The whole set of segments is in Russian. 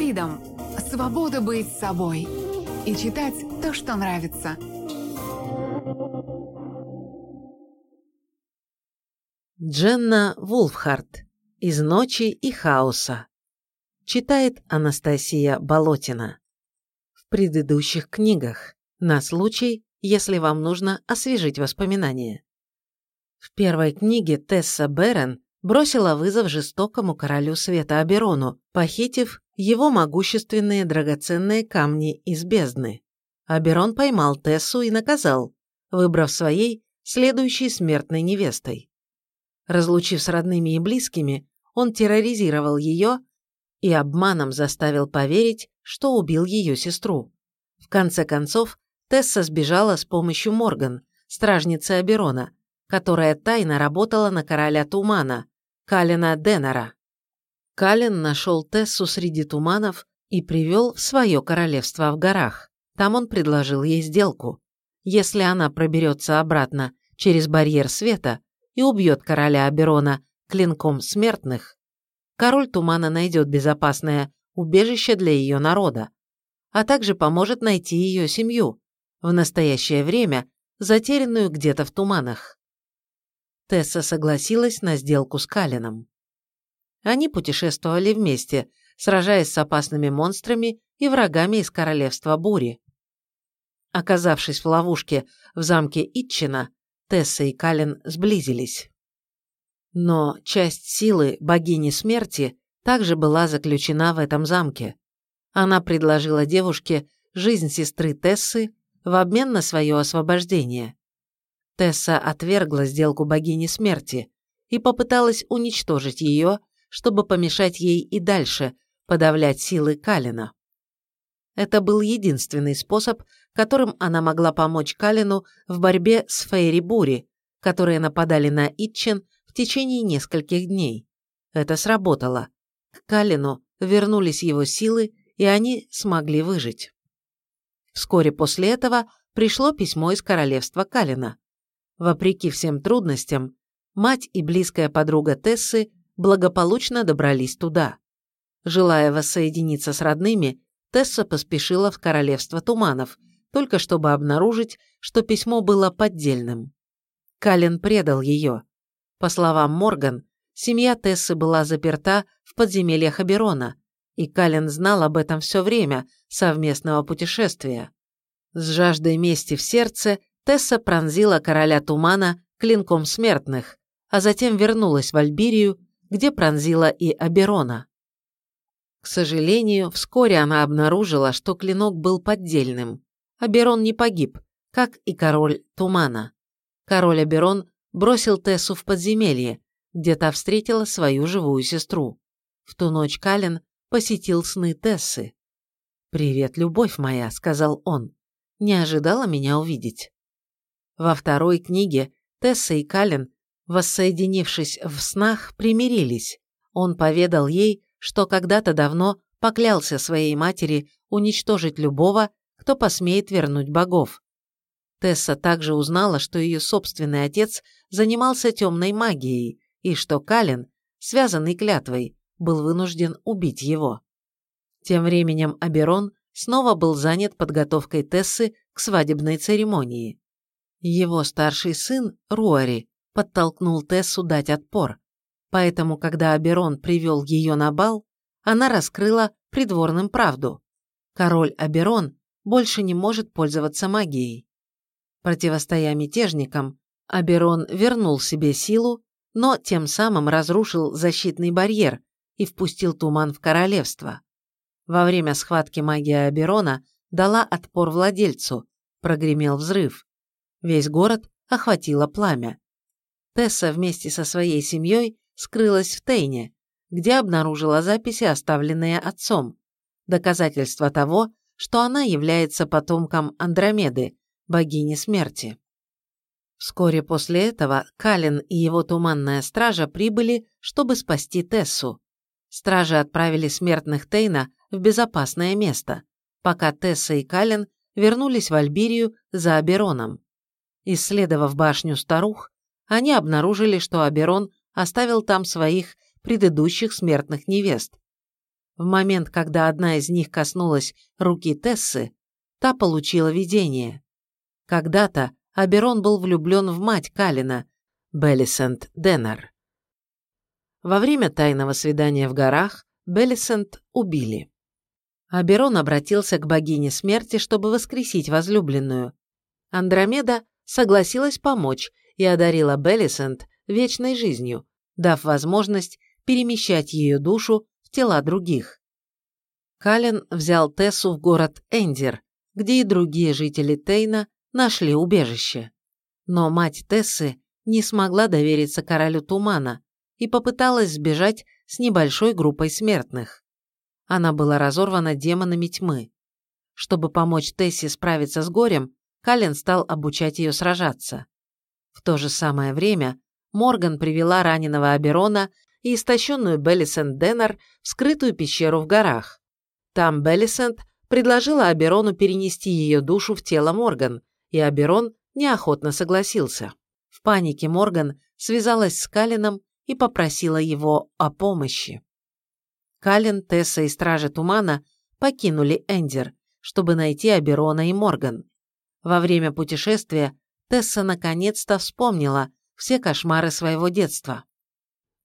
Freedom – свобода быть собой и читать то, что нравится. Дженна Вулфхарт «Из ночи и хаоса». Читает Анастасия Болотина. В предыдущих книгах, на случай, если вам нужно освежить воспоминания. В первой книге Тесса Берен бросила вызов жестокому королю света Аберону, похитив его могущественные драгоценные камни из бездны. Аберон поймал Тессу и наказал, выбрав своей следующей смертной невестой. Разлучив с родными и близкими, он терроризировал ее и обманом заставил поверить, что убил ее сестру. В конце концов, Тесса сбежала с помощью Морган, стражницы Аберона, которая тайно работала на короля Тумана, Калина Деннера. Калин нашел Тессу среди туманов и привел в свое королевство в горах. Там он предложил ей сделку. Если она проберется обратно через барьер света и убьет короля Аберона клинком смертных, король Тумана найдет безопасное убежище для ее народа, а также поможет найти ее семью, в настоящее время затерянную где-то в туманах. Тесса согласилась на сделку с Калином. Они путешествовали вместе, сражаясь с опасными монстрами и врагами из Королевства Бури. Оказавшись в ловушке в замке Итчина, Тесса и Калин сблизились. Но часть силы богини смерти также была заключена в этом замке. Она предложила девушке жизнь сестры Тессы в обмен на свое освобождение. Тесса отвергла сделку богини смерти и попыталась уничтожить ее чтобы помешать ей и дальше подавлять силы Калина. Это был единственный способ, которым она могла помочь Калину в борьбе с Фейри Бури, которые нападали на Итчен в течение нескольких дней. Это сработало. К Калину вернулись его силы, и они смогли выжить. Вскоре после этого пришло письмо из королевства Калина. Вопреки всем трудностям, мать и близкая подруга Тессы благополучно добрались туда. Желая воссоединиться с родными, Тесса поспешила в Королевство Туманов, только чтобы обнаружить, что письмо было поддельным. Кален предал ее. По словам Морган, семья Тессы была заперта в подземельях Аберона, и Кален знал об этом все время совместного путешествия. С жаждой мести в сердце Тесса пронзила короля Тумана клинком смертных, а затем вернулась в Альбирию где пронзила и Аберона. К сожалению, вскоре она обнаружила, что клинок был поддельным. Аберон не погиб, как и король Тумана. Король Аберон бросил Тессу в подземелье, где та встретила свою живую сестру. В ту ночь Кален посетил сны Тессы. «Привет, любовь моя», — сказал он. «Не ожидала меня увидеть». Во второй книге Тесса и Кален воссоединившись в снах, примирились. Он поведал ей, что когда-то давно поклялся своей матери уничтожить любого, кто посмеет вернуть богов. Тесса также узнала, что ее собственный отец занимался темной магией, и что Калин, связанный клятвой, был вынужден убить его. Тем временем Аберон снова был занят подготовкой Тессы к свадебной церемонии. Его старший сын, Руари, подтолкнул Тессу дать отпор. Поэтому, когда Аберон привел ее на бал, она раскрыла придворным правду. Король Аберон больше не может пользоваться магией. Противостоя мятежникам, Аберон вернул себе силу, но тем самым разрушил защитный барьер и впустил туман в королевство. Во время схватки магия Аберона дала отпор владельцу, прогремел взрыв. Весь город охватило пламя. Тесса вместе со своей семьей скрылась в Тейне, где обнаружила записи, оставленные отцом, доказательство того, что она является потомком Андромеды, богини смерти. Вскоре после этого Калин и его туманная стража прибыли, чтобы спасти Тессу. Стражи отправили смертных Тейна в безопасное место, пока Тесса и Калин вернулись в Альбирию за Абероном. Исследовав башню старух, они обнаружили, что Аберон оставил там своих предыдущих смертных невест. В момент, когда одна из них коснулась руки Тессы, та получила видение. Когда-то Аберон был влюблен в мать Калина, Беллисент Деннер. Во время тайного свидания в горах Беллисент убили. Аберон обратился к богине смерти, чтобы воскресить возлюбленную. Андромеда согласилась помочь и одарила Беллисент вечной жизнью, дав возможность перемещать ее душу в тела других. Кален взял Тессу в город Эндер, где и другие жители Тейна нашли убежище. Но мать Тессы не смогла довериться королю Тумана и попыталась сбежать с небольшой группой смертных. Она была разорвана демонами тьмы. Чтобы помочь Тессе справиться с горем, Кален стал обучать ее сражаться. В то же самое время Морган привела раненого Аберона и истощенную Беллисент Деннер в скрытую пещеру в горах. Там Беллисент предложила Аберону перенести ее душу в тело Морган, и Аберон неохотно согласился. В панике Морган связалась с Калином и попросила его о помощи. Калин, Тесса и Стражи Тумана покинули Эндер, чтобы найти Аберона и Морган. Во время путешествия Тесса наконец-то вспомнила все кошмары своего детства.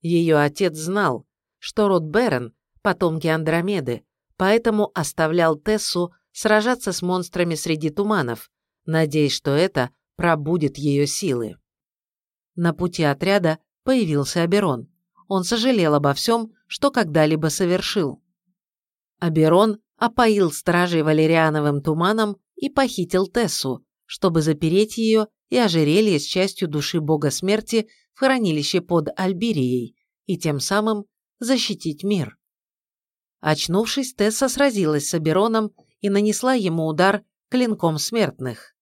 Ее отец знал, что род Берен – потомки Андромеды, поэтому оставлял Тессу сражаться с монстрами среди туманов, надеясь, что это пробудет ее силы. На пути отряда появился Аберон. Он сожалел обо всем, что когда-либо совершил. Аберон опоил стражей валериановым туманом и похитил Тессу, чтобы запереть ее и ожерелье с частью души бога смерти в хранилище под Альбирией и тем самым защитить мир. Очнувшись, Тесса сразилась с Абероном и нанесла ему удар клинком смертных.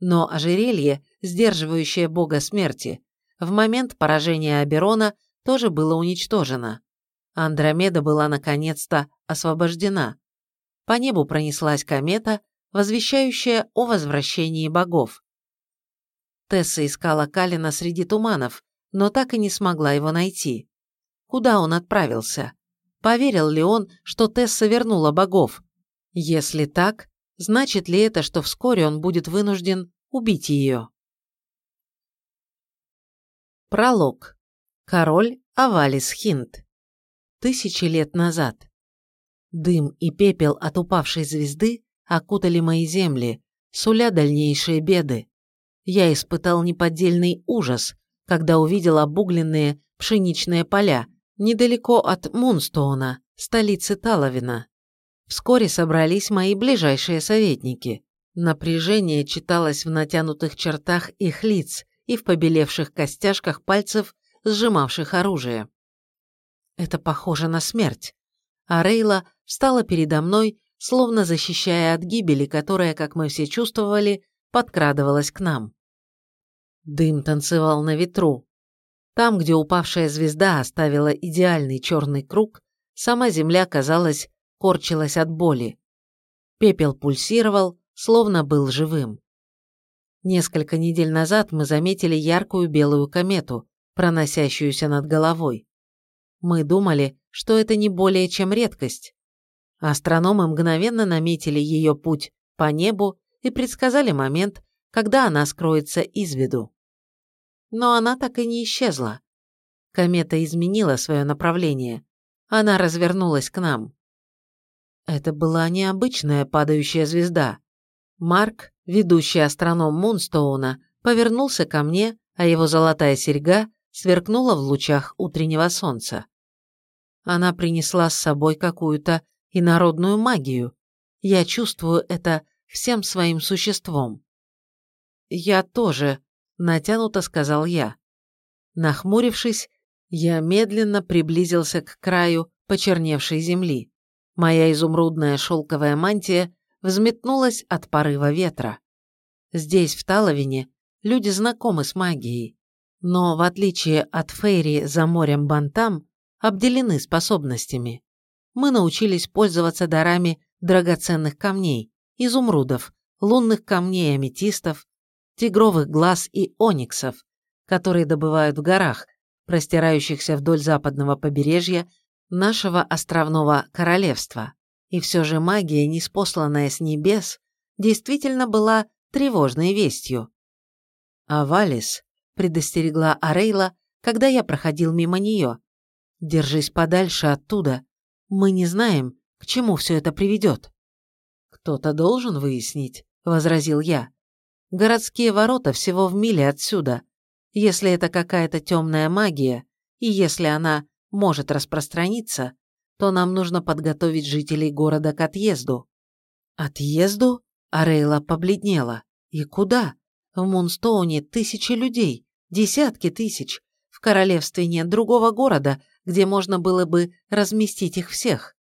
Но ожерелье, сдерживающее бога смерти, в момент поражения Аберона тоже было уничтожено. Андромеда была наконец-то освобождена. По небу пронеслась комета, возвещающая о возвращении богов. Тесса искала Калина среди туманов, но так и не смогла его найти. Куда он отправился? Поверил ли он, что Тесса вернула богов? Если так, значит ли это, что вскоре он будет вынужден убить ее? Пролог. Король Авалис Хинт. Тысячи лет назад. Дым и пепел от упавшей звезды окутали мои земли, суля дальнейшие беды. Я испытал неподдельный ужас, когда увидел обугленные пшеничные поля недалеко от Мунстоуна, столицы Таловина. Вскоре собрались мои ближайшие советники. Напряжение читалось в натянутых чертах их лиц и в побелевших костяшках пальцев, сжимавших оружие. Это похоже на смерть. А Рейла встала передо мной словно защищая от гибели, которая, как мы все чувствовали, подкрадывалась к нам. Дым танцевал на ветру. Там, где упавшая звезда оставила идеальный черный круг, сама земля, казалось, корчилась от боли. Пепел пульсировал, словно был живым. Несколько недель назад мы заметили яркую белую комету, проносящуюся над головой. Мы думали, что это не более чем редкость, Астрономы мгновенно наметили ее путь по небу и предсказали момент, когда она скроется из виду. Но она так и не исчезла. Комета изменила свое направление. Она развернулась к нам. Это была необычная падающая звезда. Марк, ведущий астроном Мунстоуна, повернулся ко мне, а его золотая серьга сверкнула в лучах утреннего солнца. Она принесла с собой какую-то и народную магию. Я чувствую это всем своим существом. «Я тоже», — натянуто сказал я. Нахмурившись, я медленно приблизился к краю почерневшей земли. Моя изумрудная шелковая мантия взметнулась от порыва ветра. Здесь, в Таловине, люди знакомы с магией, но, в отличие от Фейри за морем Бантам, обделены способностями мы научились пользоваться дарами драгоценных камней, изумрудов, лунных камней аметистов, тигровых глаз и ониксов, которые добывают в горах, простирающихся вдоль западного побережья нашего островного королевства. И все же магия, неспосланная с небес, действительно была тревожной вестью. А Валис предостерегла Арейла, когда я проходил мимо нее. «Держись подальше оттуда. Мы не знаем, к чему все это приведет». «Кто-то должен выяснить», — возразил я. «Городские ворота всего в миле отсюда. Если это какая-то темная магия, и если она может распространиться, то нам нужно подготовить жителей города к отъезду». «Отъезду?» — Арейла побледнела. «И куда? В Мунстоуне тысячи людей, десятки тысяч. В королевстве нет другого города, где можно было бы разместить их всех.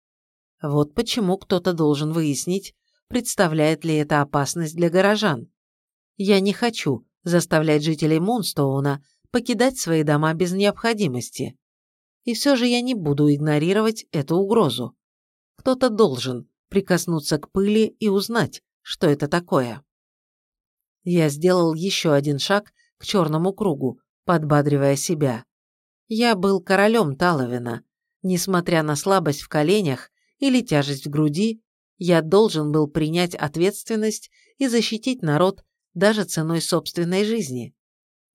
Вот почему кто-то должен выяснить, представляет ли это опасность для горожан. Я не хочу заставлять жителей Мунстоуна покидать свои дома без необходимости. И все же я не буду игнорировать эту угрозу. Кто-то должен прикоснуться к пыли и узнать, что это такое. Я сделал еще один шаг к черному кругу, подбадривая себя. Я был королем Таловина. Несмотря на слабость в коленях или тяжесть в груди, я должен был принять ответственность и защитить народ даже ценой собственной жизни.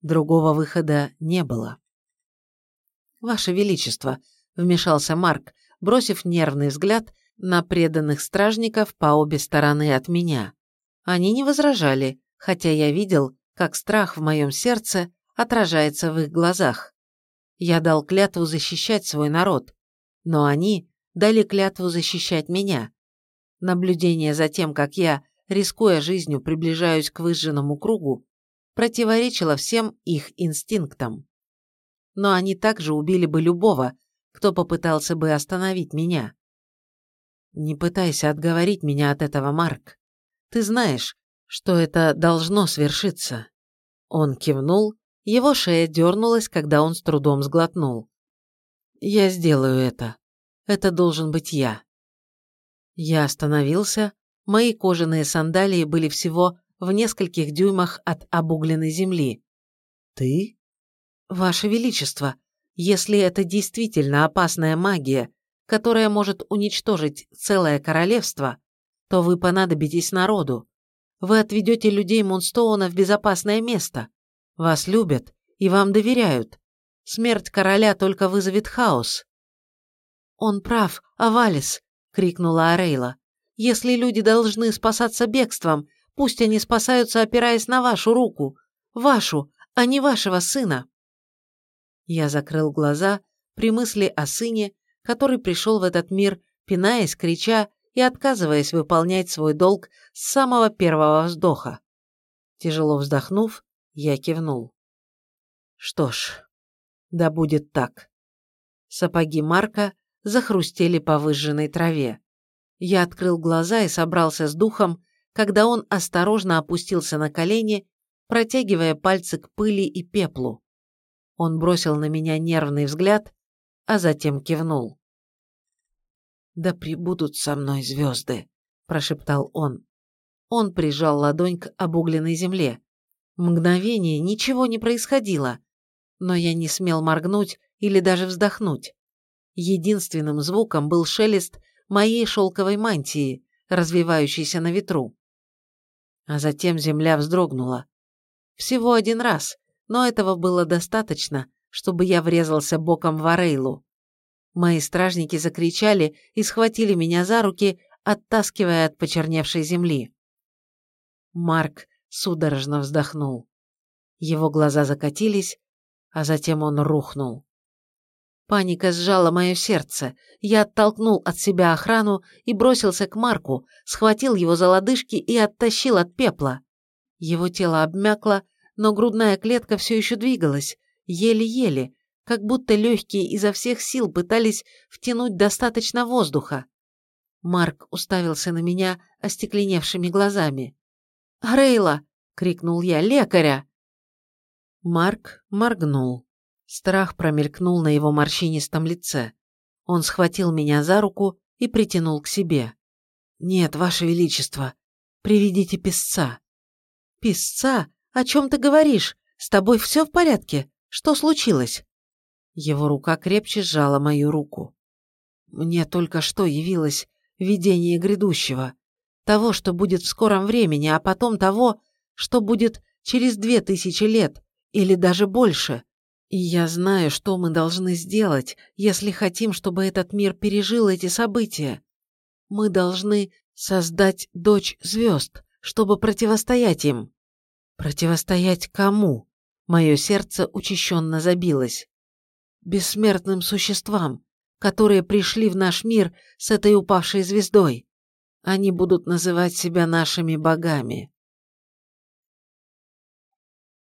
Другого выхода не было. «Ваше Величество», — вмешался Марк, бросив нервный взгляд на преданных стражников по обе стороны от меня. Они не возражали, хотя я видел, как страх в моем сердце отражается в их глазах. Я дал клятву защищать свой народ, но они дали клятву защищать меня. Наблюдение за тем, как я, рискуя жизнью, приближаюсь к выжженному кругу, противоречило всем их инстинктам. Но они также убили бы любого, кто попытался бы остановить меня. Не пытайся отговорить меня от этого, Марк. Ты знаешь, что это должно свершиться. Он кивнул, его шея дернулась, когда он с трудом сглотнул. Я сделаю это. Это должен быть я. Я остановился, мои кожаные сандалии были всего в нескольких дюймах от обугленной земли. Ты? Ваше Величество, если это действительно опасная магия, которая может уничтожить целое королевство, то вы понадобитесь народу. Вы отведете людей Мунстоуна в безопасное место. Вас любят и вам доверяют. Смерть короля только вызовет хаос». «Он прав, Авалис!» — крикнула Арейла. «Если люди должны спасаться бегством, пусть они спасаются, опираясь на вашу руку. Вашу, а не вашего сына». Я закрыл глаза при мысли о сыне, который пришел в этот мир, пинаясь, крича и отказываясь выполнять свой долг с самого первого вздоха. Тяжело вздохнув, я кивнул. Что ж, да будет так. Сапоги Марка захрустели по выжженной траве. Я открыл глаза и собрался с духом, когда он осторожно опустился на колени, протягивая пальцы к пыли и пеплу. Он бросил на меня нервный взгляд, а затем кивнул. «Да прибудут со мной звезды», – прошептал он. Он прижал ладонь к обугленной земле. Мгновение ничего не происходило, но я не смел моргнуть или даже вздохнуть. Единственным звуком был шелест моей шелковой мантии, развивающейся на ветру. А затем земля вздрогнула. Всего один раз, но этого было достаточно, чтобы я врезался боком в Арейлу. Мои стражники закричали и схватили меня за руки, оттаскивая от почерневшей земли. Марк судорожно вздохнул. Его глаза закатились, а затем он рухнул. Паника сжала мое сердце. Я оттолкнул от себя охрану и бросился к Марку, схватил его за лодыжки и оттащил от пепла. Его тело обмякло, но грудная клетка все еще двигалась, еле-еле, как будто легкие изо всех сил пытались втянуть достаточно воздуха. Марк уставился на меня остекленевшими глазами. «Рейла!» — крикнул я. «Лекаря!» Марк моргнул. Страх промелькнул на его морщинистом лице. Он схватил меня за руку и притянул к себе. «Нет, Ваше Величество, приведите песца». «Песца? О чем ты говоришь? С тобой все в порядке? Что случилось?» Его рука крепче сжала мою руку. Мне только что явилось видение грядущего, того, что будет в скором времени, а потом того, что будет через две тысячи лет или даже больше. И я знаю, что мы должны сделать, если хотим, чтобы этот мир пережил эти события. Мы должны создать дочь звезд, чтобы противостоять им. Противостоять кому? Мое сердце учащенно забилось. Бессмертным существам, которые пришли в наш мир с этой упавшей звездой. Они будут называть себя нашими богами.